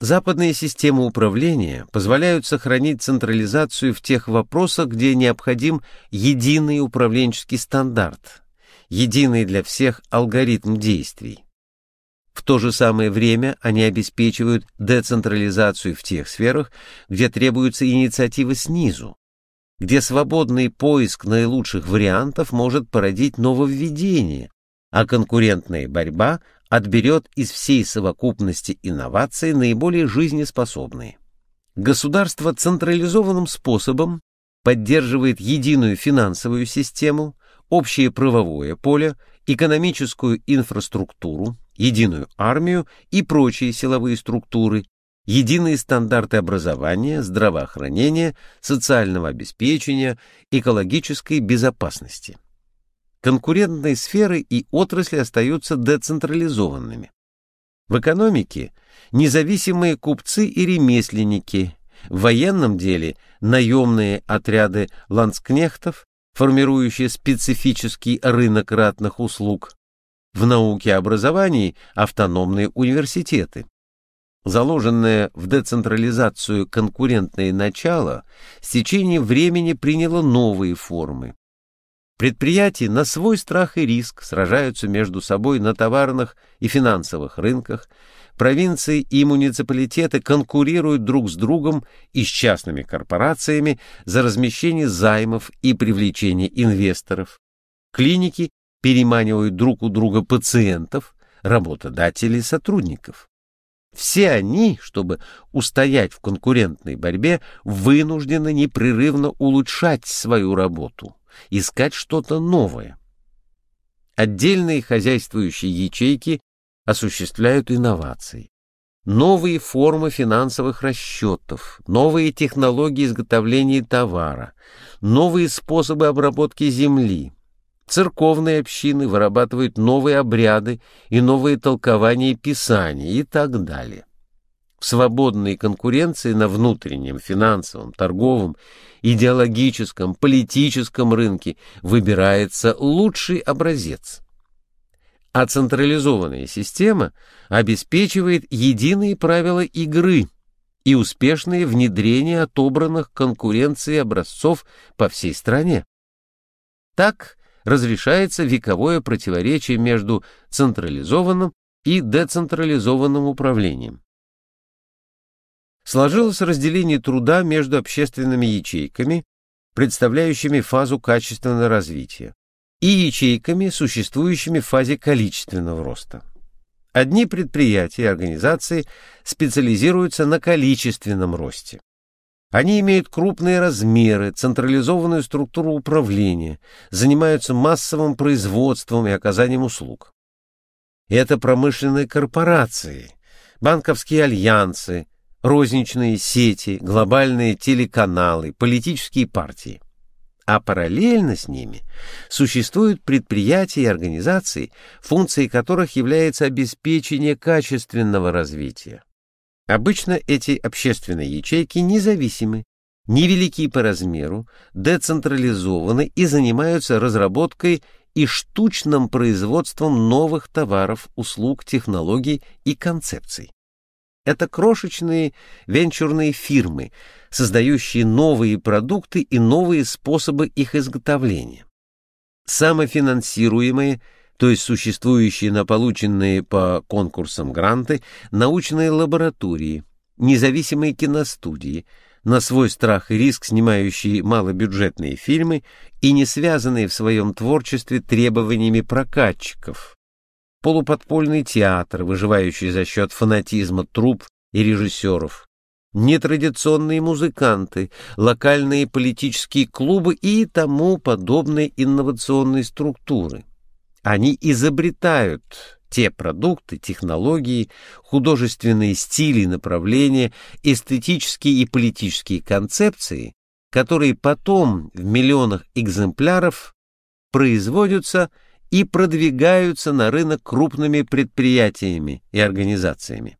Западные системы управления позволяют сохранить централизацию в тех вопросах, где необходим единый управленческий стандарт, единый для всех алгоритм действий. В то же самое время они обеспечивают децентрализацию в тех сферах, где требуется инициатива снизу, где свободный поиск наилучших вариантов может породить нововведение, а конкурентная борьба отберет из всей совокупности инноваций наиболее жизнеспособные. Государство централизованным способом поддерживает единую финансовую систему, общее правовое поле, экономическую инфраструктуру, единую армию и прочие силовые структуры, единые стандарты образования, здравоохранения, социального обеспечения, экологической безопасности. Конкурентные сферы и отрасли остаются децентрализованными. В экономике независимые купцы и ремесленники, в военном деле наемные отряды ланскнехтов, формирующие специфический рынок ратных услуг, в науке и образовании автономные университеты. Заложенное в децентрализацию конкурентное начало с течением времени приняло новые формы. Предприятия на свой страх и риск сражаются между собой на товарных и финансовых рынках, провинции и муниципалитеты конкурируют друг с другом и с частными корпорациями за размещение займов и привлечение инвесторов. Клиники переманивают друг у друга пациентов, работодателей, сотрудников. Все они, чтобы устоять в конкурентной борьбе, вынуждены непрерывно улучшать свою работу, искать что-то новое. Отдельные хозяйствующие ячейки осуществляют инновации. Новые формы финансовых расчетов, новые технологии изготовления товара, новые способы обработки земли, Церковные общины вырабатывают новые обряды и новые толкования Писания и так далее. В свободной конкуренции на внутреннем, финансовом, торговом, идеологическом, политическом рынке выбирается лучший образец. А централизованная система обеспечивает единые правила игры и успешное внедрение отобранных конкуренцией образцов по всей стране. Так, разрешается вековое противоречие между централизованным и децентрализованным управлением. Сложилось разделение труда между общественными ячейками, представляющими фазу качественного развития, и ячейками, существующими в фазе количественного роста. Одни предприятия и организации специализируются на количественном росте. Они имеют крупные размеры, централизованную структуру управления, занимаются массовым производством и оказанием услуг. Это промышленные корпорации, банковские альянсы, розничные сети, глобальные телеканалы, политические партии. А параллельно с ними существуют предприятия и организации, функцией которых является обеспечение качественного развития. Обычно эти общественные ячейки независимы, невелики по размеру, децентрализованы и занимаются разработкой и штучным производством новых товаров, услуг, технологий и концепций. Это крошечные венчурные фирмы, создающие новые продукты и новые способы их изготовления. Самофинансируемые – то есть существующие на полученные по конкурсам гранты научные лаборатории, независимые киностудии, на свой страх и риск снимающие малобюджетные фильмы и не связанные в своем творчестве требованиями прокатчиков, полуподпольный театр, выживающий за счет фанатизма труп и режиссеров, нетрадиционные музыканты, локальные политические клубы и тому подобные инновационные структуры. Они изобретают те продукты, технологии, художественные стили, направления, эстетические и политические концепции, которые потом в миллионах экземпляров производятся и продвигаются на рынок крупными предприятиями и организациями.